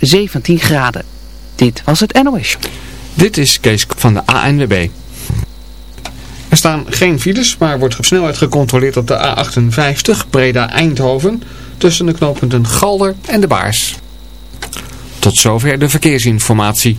17 graden. Dit was het NOS. Dit is Kees van de ANWB. Er staan geen files, maar wordt op snelheid gecontroleerd op de A58 Breda-Eindhoven tussen de knooppunten Galder en de Baars. Tot zover de verkeersinformatie.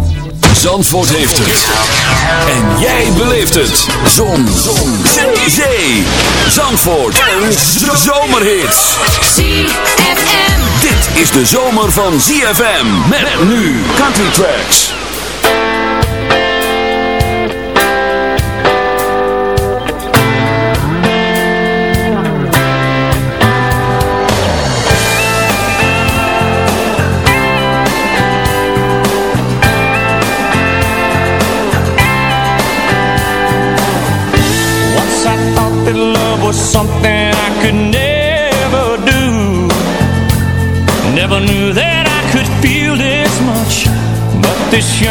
Zandvoort heeft het. En jij beleeft het. Zon. Zon. Zee. Zandvoort. En zomerhits. ZFM. Dit is de zomer van ZFM. Met nu Country Tracks. this young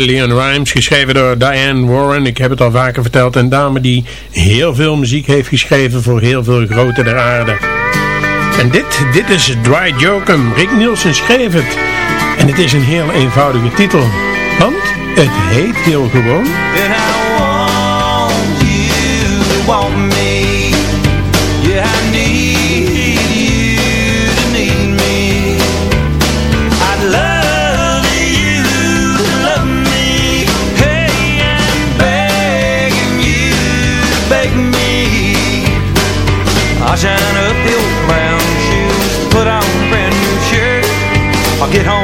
Leon Rimes, geschreven door Diane Warren. Ik heb het al vaker verteld. Een dame die heel veel muziek heeft geschreven voor heel veel grote der aarde. En dit, dit is Dry Jokum. Rick Nielsen schreef het. En het is een heel eenvoudige titel. Want het heet heel gewoon... I'll shine up your brown shoes, put on a brand new shirt. I'll get home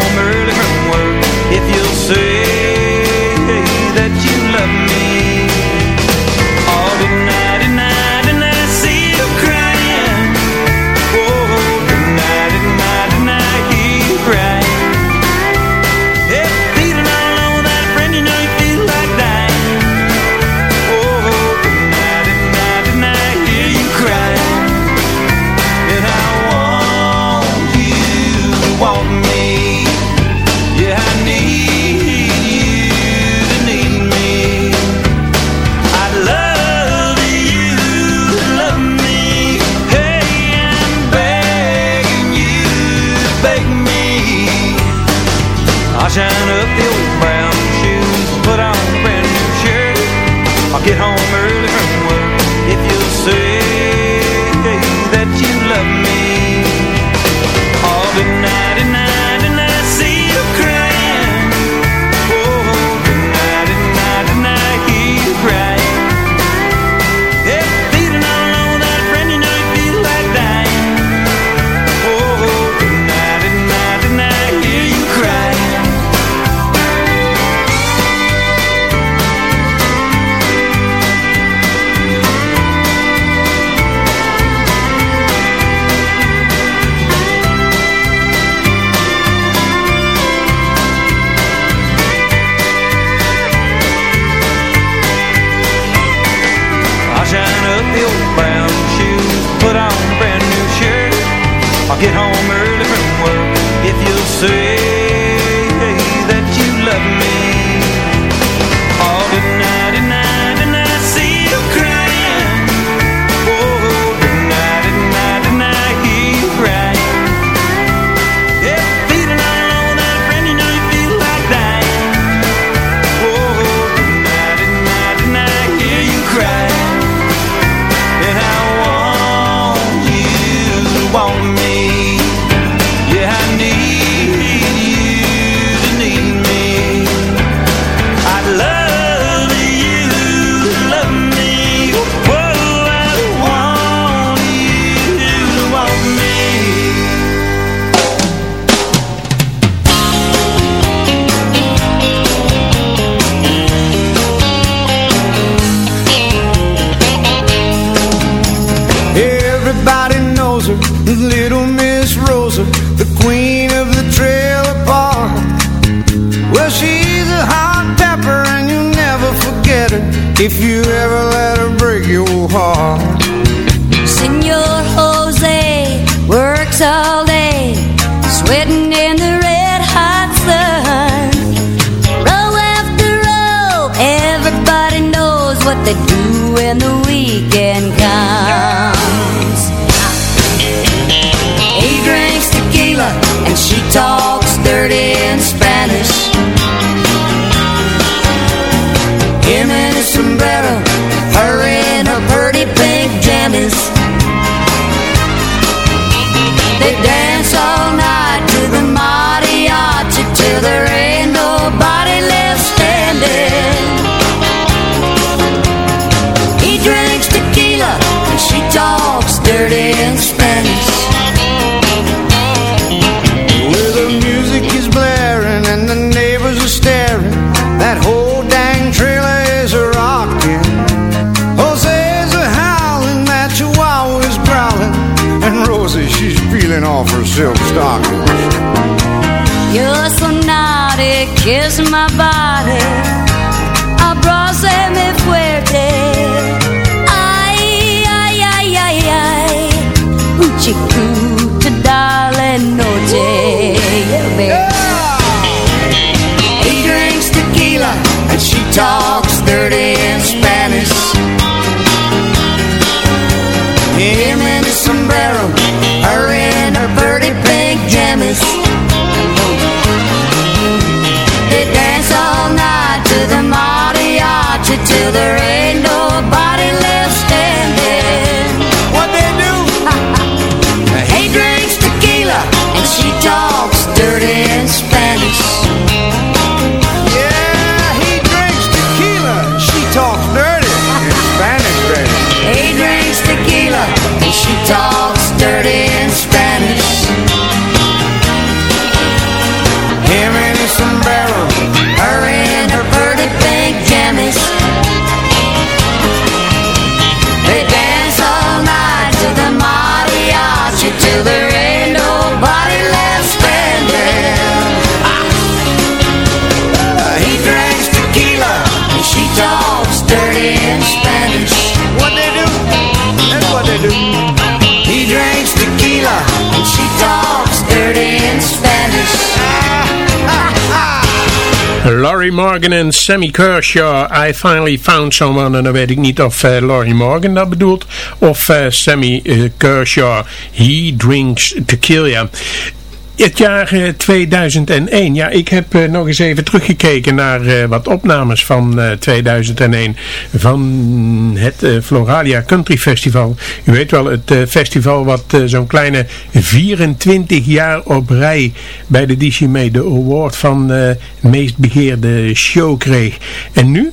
Rosie, she's peeling off her silk stockings You're so naughty, kiss my body. Abrázame fuerte. Ay, ay, ay, ay, ay. Un Laurie Morgan en Sammy Kershaw, I Finally Found Someone. En dan weet ik niet of uh, Laurie Morgan dat bedoelt of uh, Sammy uh, Kershaw, He Drinks Tequila. Het jaar 2001. Ja, ik heb nog eens even teruggekeken naar wat opnames van 2001 van het Floralia Country Festival. U weet wel, het festival wat zo'n kleine 24 jaar op rij bij de DCME de award van meest begeerde show kreeg. En nu?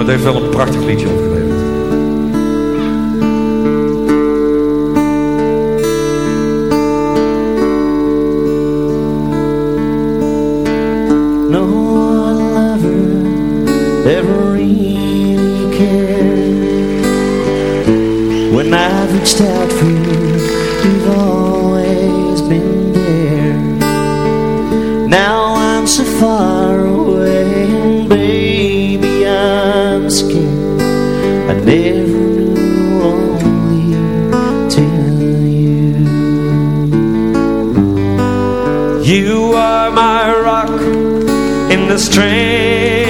Het heeft wel een prachtig liedje opgeleverd. You are my rock in the strength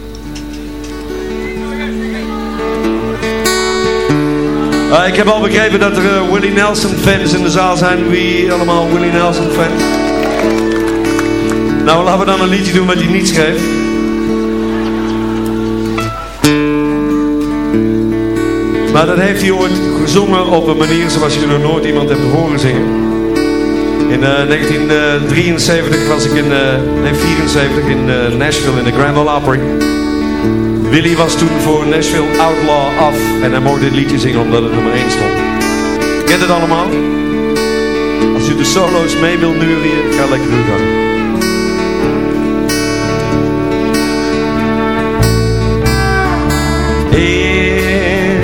Ah, ik heb al begrepen dat er eh, Willie Nelson fans in de zaal zijn. Wie allemaal Willie Nelson fans? Nou, laten we dan een liedje doen wat hij niet schreef. Maar dat heeft hij ooit gezongen op een manier zoals je nog nooit iemand hebt horen zingen. In eh, 1973 was ik in, eh, nee 74 in eh, Nashville in de Grand Ole Opry. Willy was toen voor Nashville Outlaw af en hij mocht dit liedje zingen omdat het nummer 1 stond. Kent het allemaal? Als u de solo's mee wilt neurien, ga lekker gang. In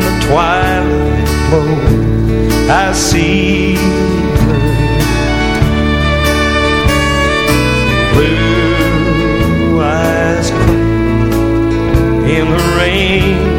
the twilight glow, I see the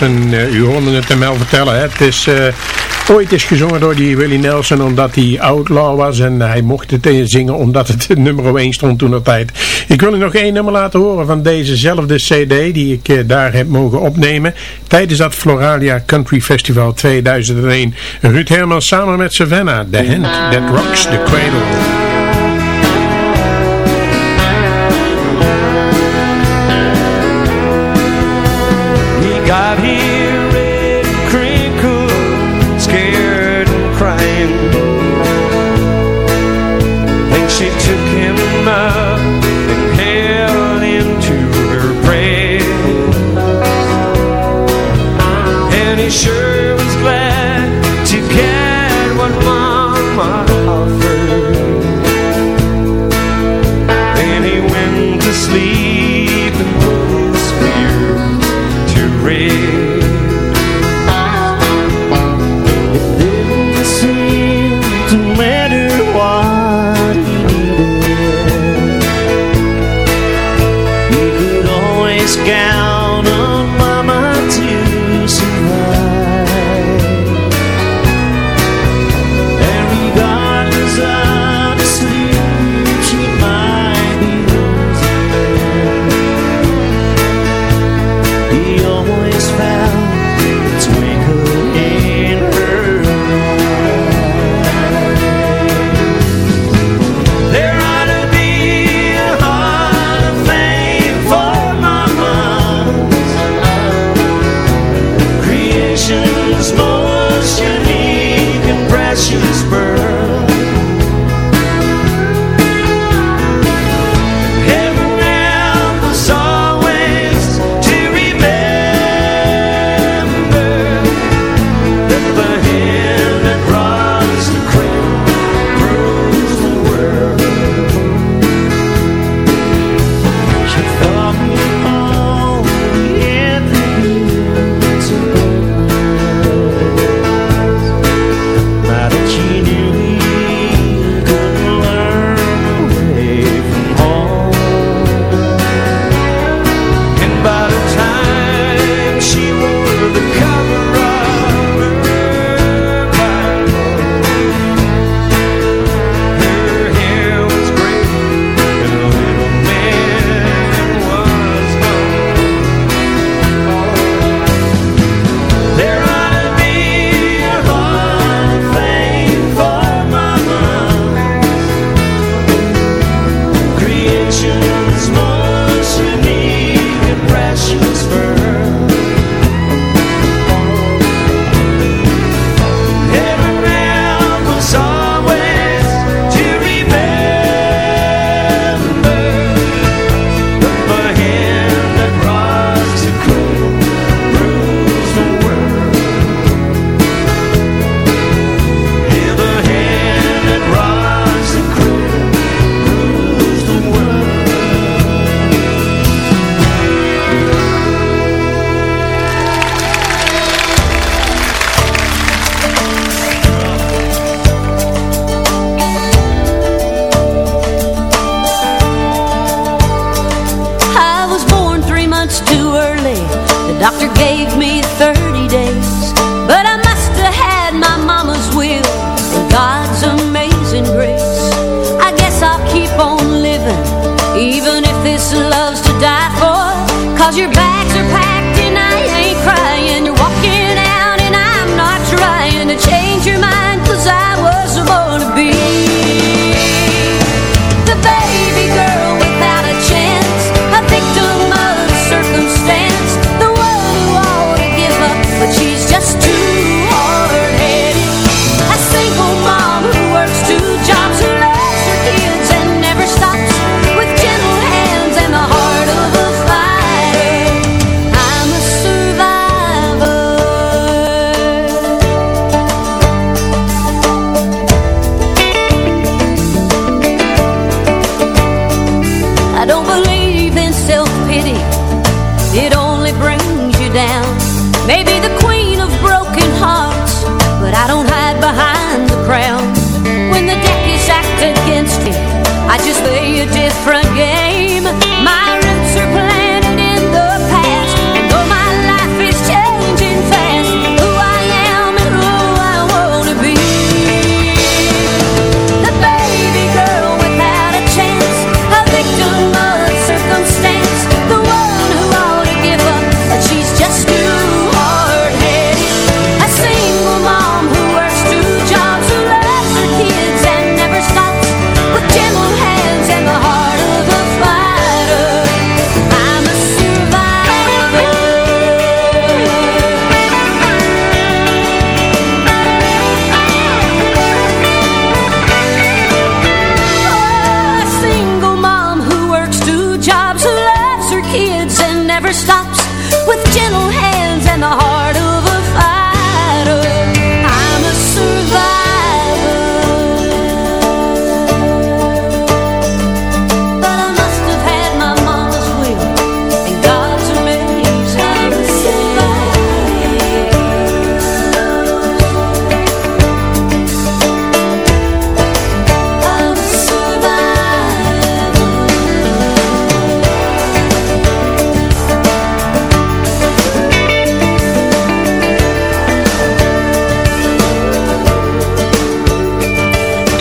Nelson, eh, u hoorde het hem wel vertellen. Hè? Het is eh, ooit is gezongen door die Willie Nelson omdat hij outlaw was. En hij mocht het eh, zingen omdat het nummer 1 stond toen op tijd. Ik wil u nog één nummer laten horen van dezezelfde cd die ik daar heb mogen opnemen. Tijdens dat Floralia Country Festival 2001. Ruud Herman samen met Savannah, The Hand That Rocks The Cradle.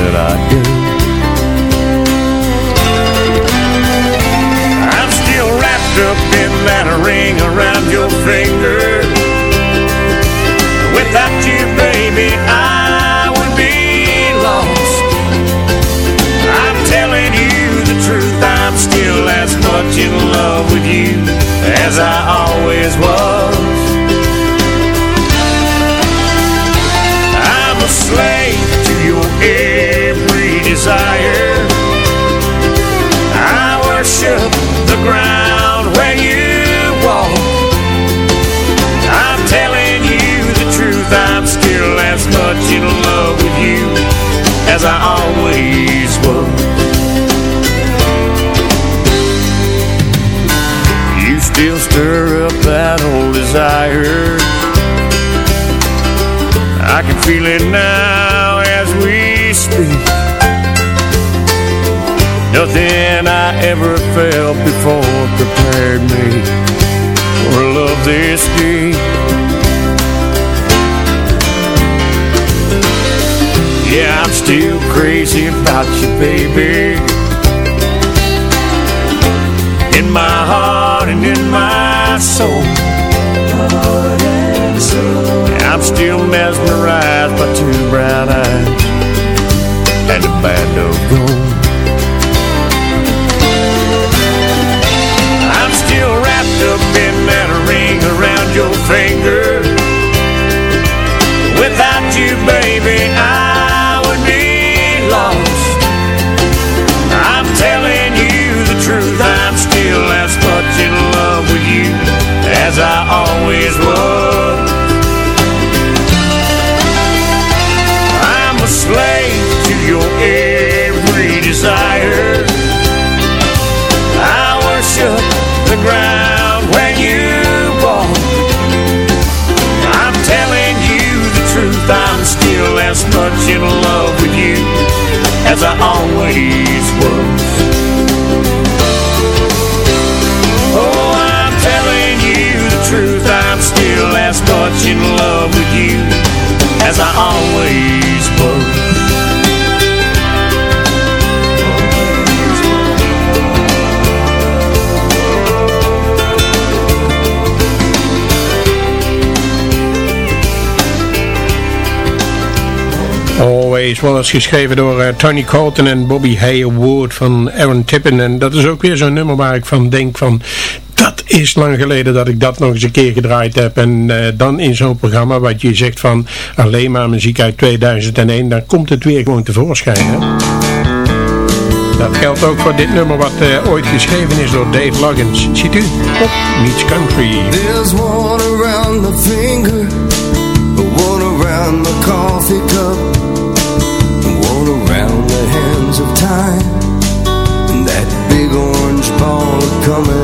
that I do. I'm still wrapped up in that ring around your finger. Without you, baby, I would be lost. I'm telling you the truth, I'm still as much in love with you as I always was. I'm a slave to your ear desire. I worship the ground where you walk. I'm telling you the truth, I'm still as much in love with you as I always was. You still stir up that old desire. I can feel it now as we speak. Nothing I ever felt before prepared me for love this deep. Yeah, I'm still crazy about you, baby. In my heart and in my soul. I'm still mesmerized by two brown eyes and a band of gold. Your finger. Without you, baby, I would be lost. I'm telling you the truth, I'm still as much in love with you as I always was. I'm a slave to your every desire. Still as much in love with you as I always was. Oh, I'm telling you the truth, I'm still as much in love with you as I always Always was geschreven door eh, Tony Colton en Bobby Haywood van Aaron Tippin. En dat is ook weer zo'n nummer waar ik van denk van... Dat is lang geleden dat ik dat nog eens een keer gedraaid heb. En eh, dan in zo'n programma wat je zegt van alleen maar muziek uit 2001. Dan komt het weer gewoon tevoorschijn. Hè? Dat geldt ook voor dit nummer wat eh, ooit geschreven is door Dave Loggins. Ziet u? Op Meets Country. There's one around my finger, one around my coffee cup, coming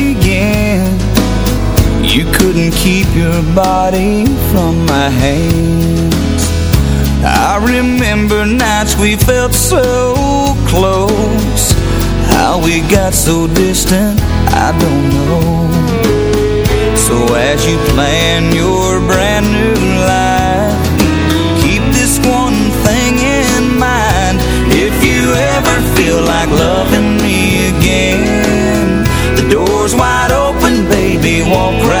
You couldn't keep your body from my hands. I remember nights we felt so close. How we got so distant, I don't know. So as you plan your brand new life Keep this one thing in mind. If you ever feel like loving me again The door's wide open, baby, walk right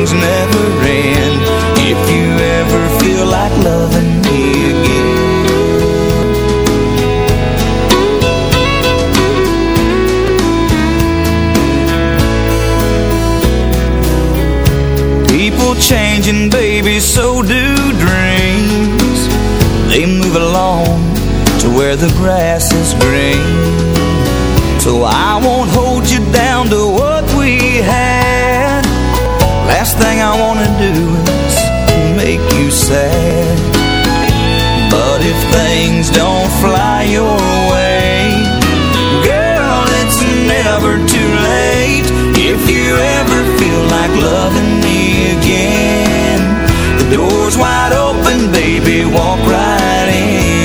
things never end. If you ever feel like loving me again. People changing, baby, so do dreams. They move along to where the grass is green. So I won't never too late If you ever feel like loving me again The door's wide open, baby, walk right in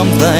show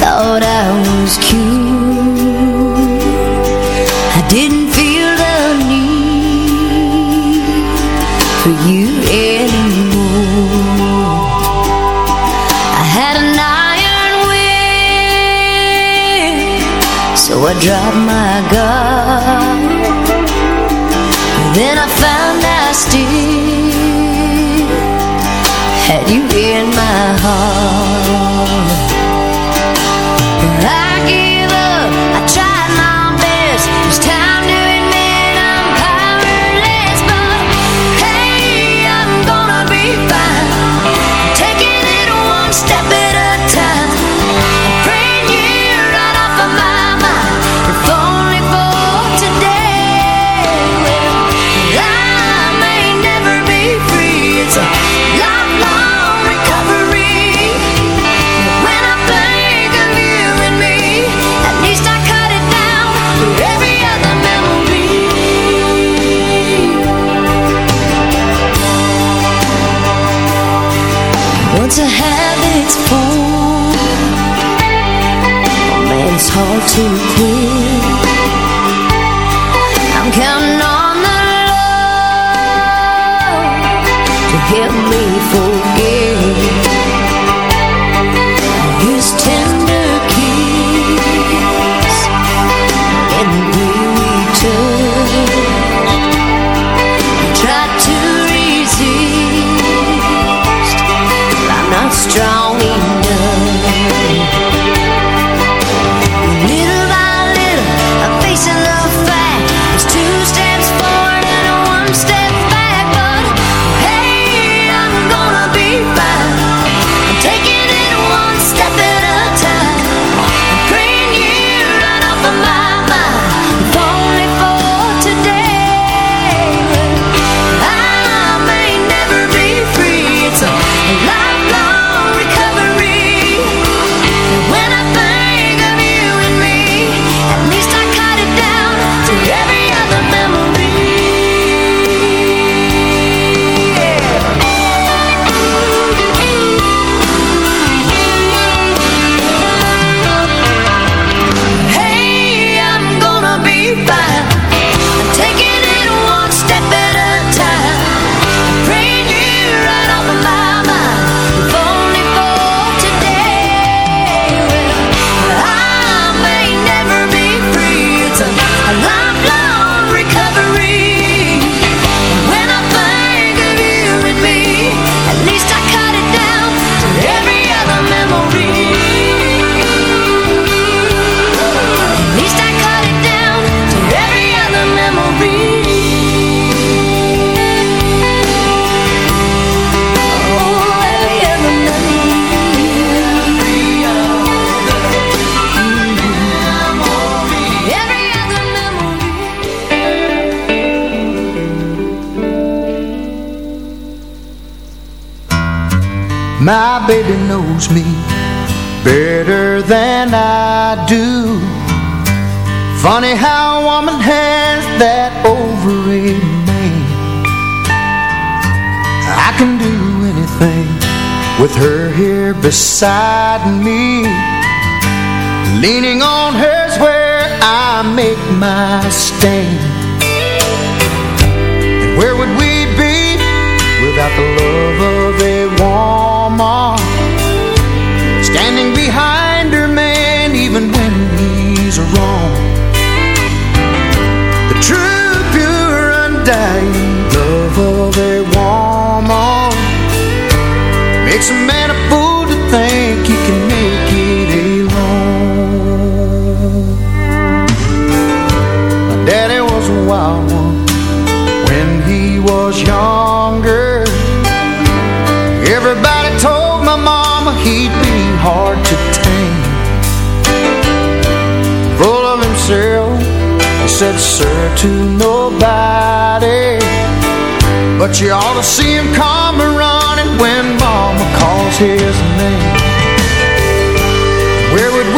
Thought I was cute. I didn't feel the need For you anymore. I had an iron will So I dropped my guard. Then I found I still had you in to baby knows me Better than I do. Funny how a woman has that over a man. I can do anything With her here beside me. Leaning on her's where I make my stand. Where would we wrong. The true, pure, undying love of a woman Makes a man said, sir, to nobody. But you ought to see him come running when mama calls his name Where would we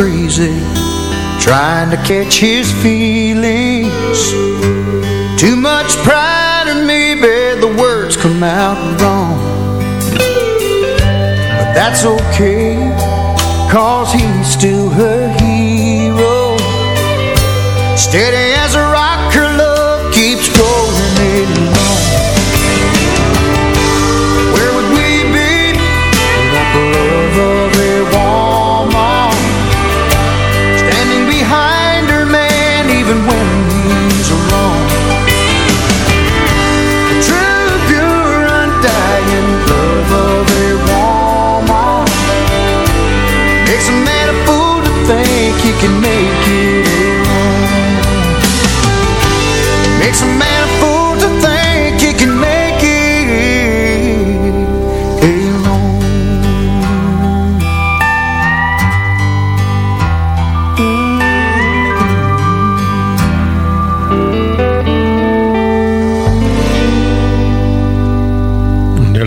crazy Trying to catch his feelings. Too much pride in me, but the words come out wrong. But that's okay, cause he's still her hero. Steady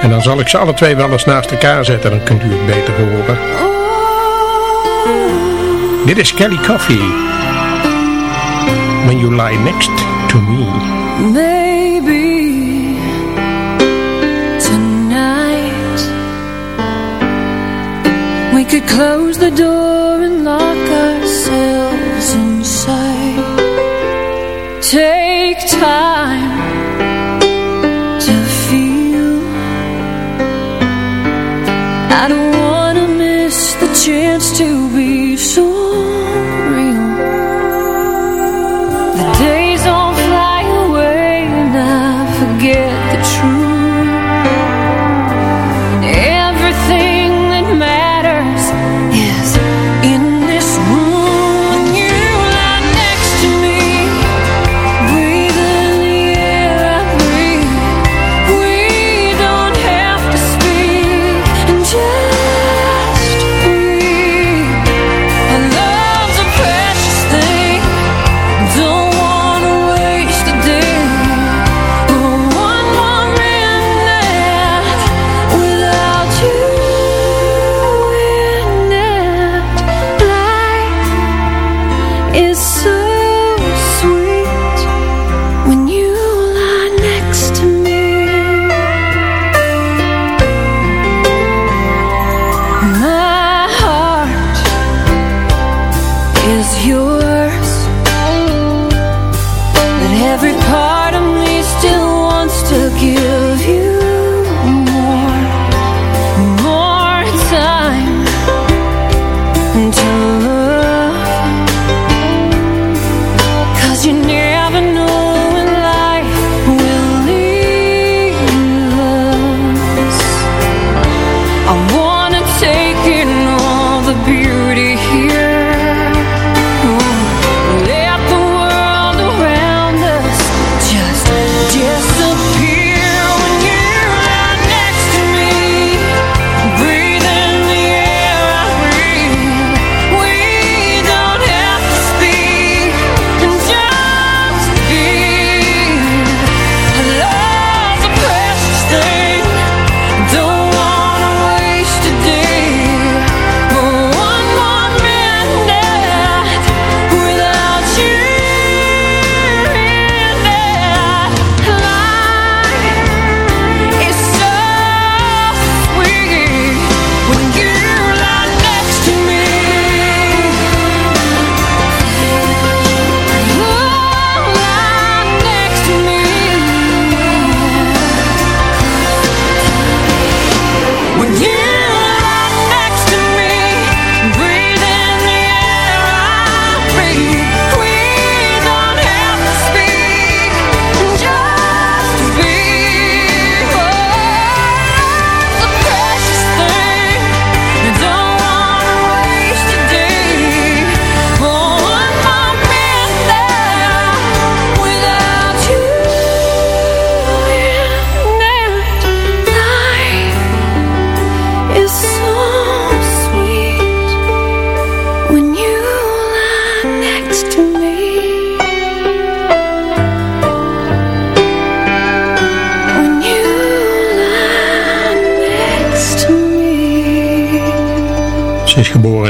En dan zal ik ze alle twee wel eens naast elkaar zetten, dan kunt u het beter horen. Dit is Kelly Coffee. When you lie next to me. Maybe tonight we could close the door and lock ourselves inside. Take time I don't wanna miss the chance to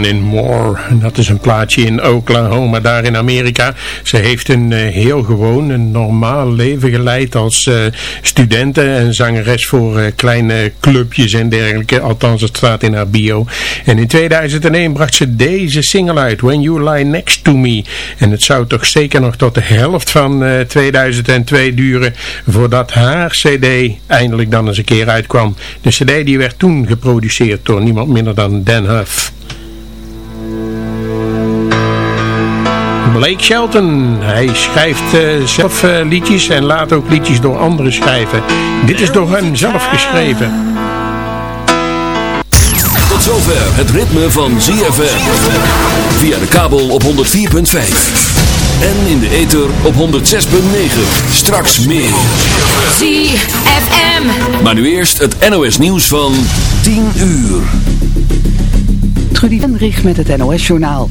In Moore. Dat is een plaatsje in Oklahoma, daar in Amerika. Ze heeft een eh, heel gewoon, een normaal leven geleid als eh, studenten en zangeres voor eh, kleine clubjes en dergelijke. Althans, het staat in haar bio. En in 2001 bracht ze deze single uit, When You Lie Next To Me. En het zou toch zeker nog tot de helft van eh, 2002 duren voordat haar cd eindelijk dan eens een keer uitkwam. De cd die werd toen geproduceerd door niemand minder dan Dan Huff. Blake Shelton. Hij schrijft eh, zelf eh, liedjes en laat ook liedjes door anderen schrijven. Dit is door hem zelf geschreven. Tot zover het ritme van ZFM. Via de kabel op 104.5. En in de ether op 106.9. Straks meer. ZFM. Maar nu eerst het NOS nieuws van 10 uur. Trudy Hendrich met het NOS-journaal.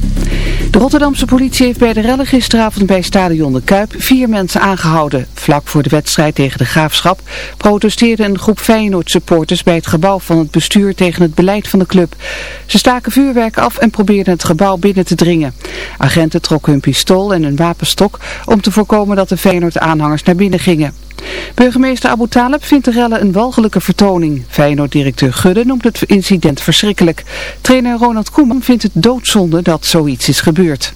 De Rotterdamse politie heeft bij de rellen gisteravond bij stadion De Kuip vier mensen aangehouden. Vlak voor de wedstrijd tegen de Graafschap protesteerde een groep Feyenoord-supporters bij het gebouw van het bestuur tegen het beleid van de club. Ze staken vuurwerk af en probeerden het gebouw binnen te dringen. Agenten trokken hun pistool en hun wapenstok om te voorkomen dat de Feyenoord-aanhangers naar binnen gingen. Burgemeester Abu Talib vindt de rellen een walgelijke vertoning. Feyenoord-directeur Gudde noemt het incident verschrikkelijk. Trainer Ronald Koeman vindt het doodzonde dat zoiets is gebeurd.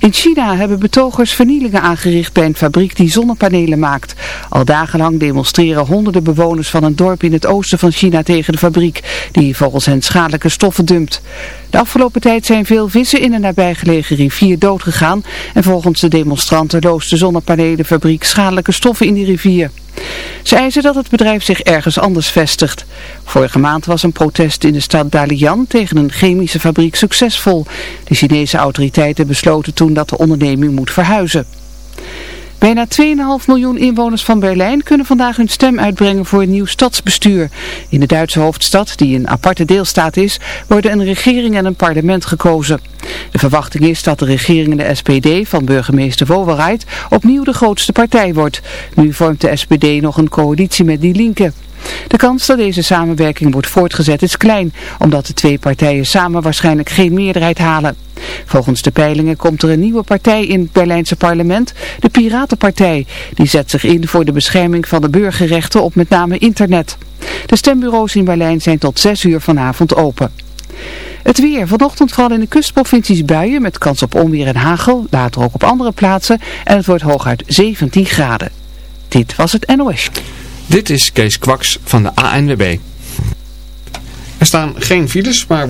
In China hebben betogers vernielingen aangericht bij een fabriek die zonnepanelen maakt. Al dagenlang demonstreren honderden bewoners van een dorp in het oosten van China tegen de fabriek, die volgens hen schadelijke stoffen dumpt. De afgelopen tijd zijn veel vissen in een nabijgelegen rivier doodgegaan en volgens de demonstranten loost de zonnepanelenfabriek schadelijke stoffen in die rivier. Ze eisen dat het bedrijf zich ergens anders vestigt. Vorige maand was een protest in de stad Dalian tegen een chemische fabriek succesvol. De Chinese autoriteiten besloten toen dat de onderneming moet verhuizen. Bijna 2,5 miljoen inwoners van Berlijn kunnen vandaag hun stem uitbrengen voor een nieuw stadsbestuur. In de Duitse hoofdstad, die een aparte deelstaat is, worden een regering en een parlement gekozen. De verwachting is dat de regering en de SPD van burgemeester Wowereit opnieuw de grootste partij wordt. Nu vormt de SPD nog een coalitie met Die Linke. De kans dat deze samenwerking wordt voortgezet is klein, omdat de twee partijen samen waarschijnlijk geen meerderheid halen. Volgens de peilingen komt er een nieuwe partij in het Berlijnse parlement, de Piratenpartij. Die zet zich in voor de bescherming van de burgerrechten op met name internet. De stembureaus in Berlijn zijn tot 6 uur vanavond open. Het weer. Vanochtend vooral in de kustprovincies buien met kans op onweer en hagel. Later ook op andere plaatsen. En het wordt hooguit 17 graden. Dit was het NOS. Dit is Kees Kwaks van de ANWB. Er staan geen files, maar...